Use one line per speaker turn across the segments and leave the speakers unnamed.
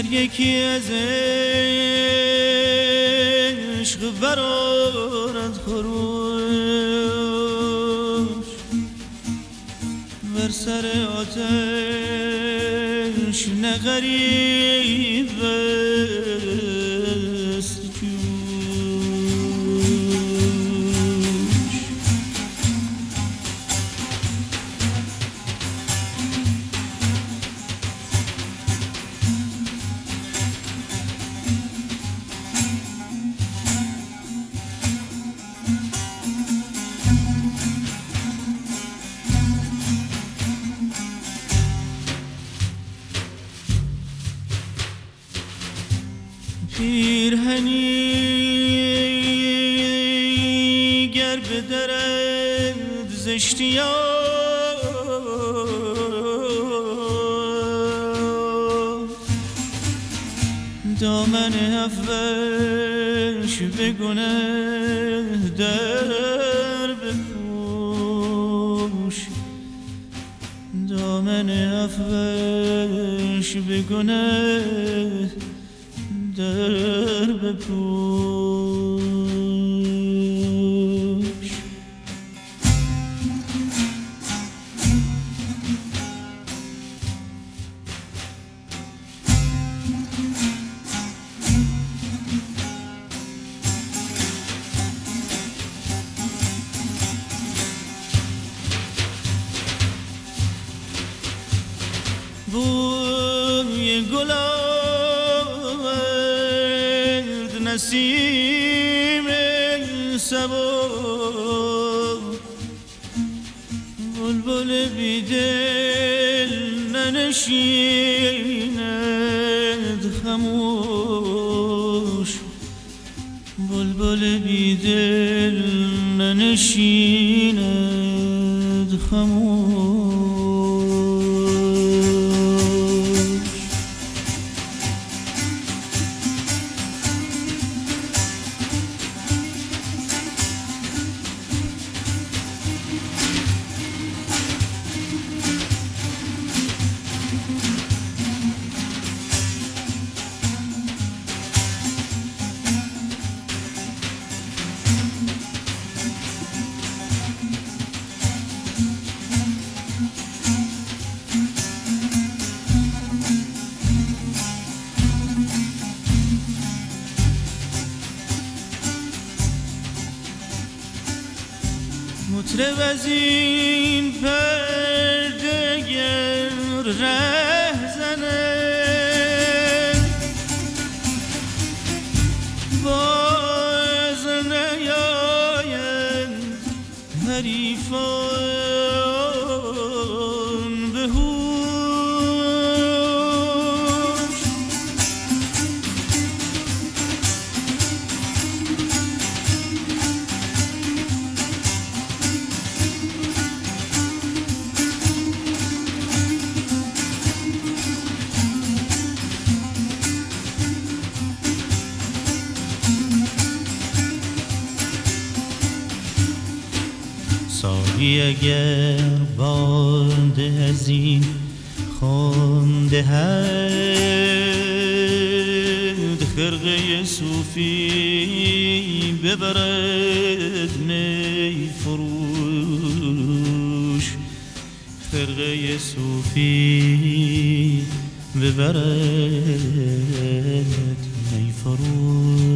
گر یکی از عشق برارد خروش بر سر آتش نغریب پیرهنی گر به درد دامن افش بگونه در بپوش. دامن افش بگونه در بپوش بوی گلاد نسیم سبا بلبل بیدل ننشیند خموش. بلبل بیدل ننشیند خموش. مطرب از این پرده گر ره زنه. باز نیایند حریفان ساقی اگر بانده از این خونده هد خرقه صوفی ببرد می فروش خرقه صوفی ببرد می فروش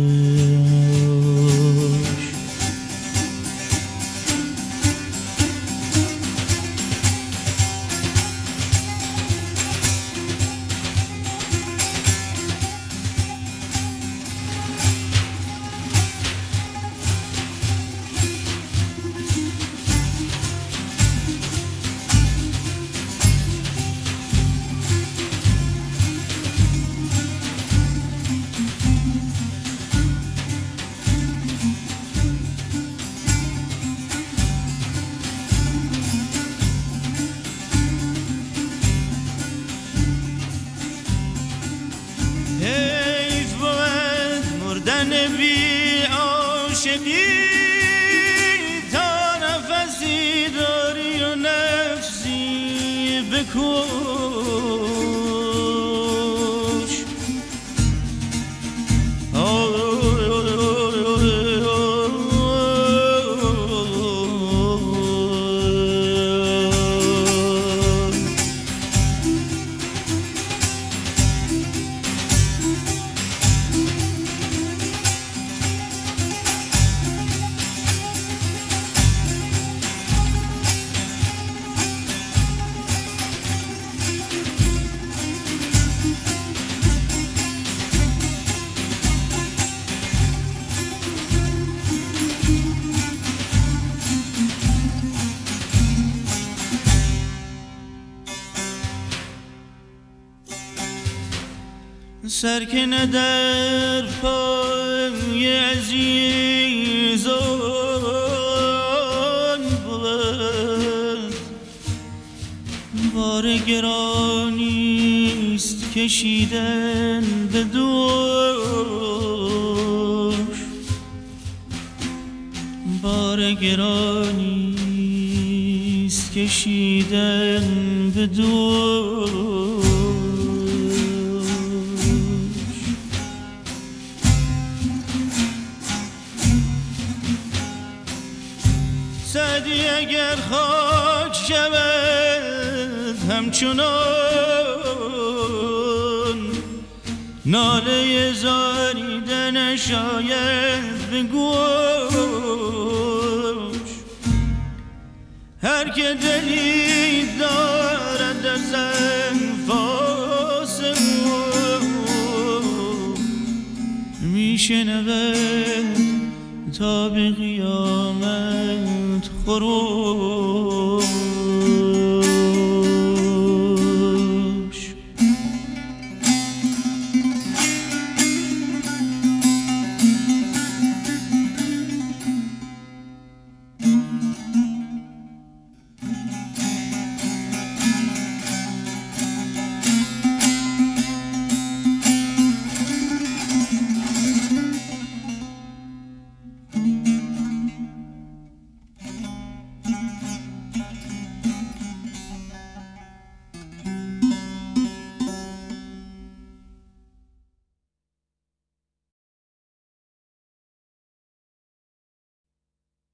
مردن بی عاشقی تا نفسی داری و نفسی بکش سرکنه در پای عزیزان بود. بار گرانیست کشیدن به دوش. بار گرانیست کشیدن به دوش. اگر خاک شود همچنان ناله زاریدن شاید به گوش هر که دلی دارد در انفاس میشنود تا به قیامت خروج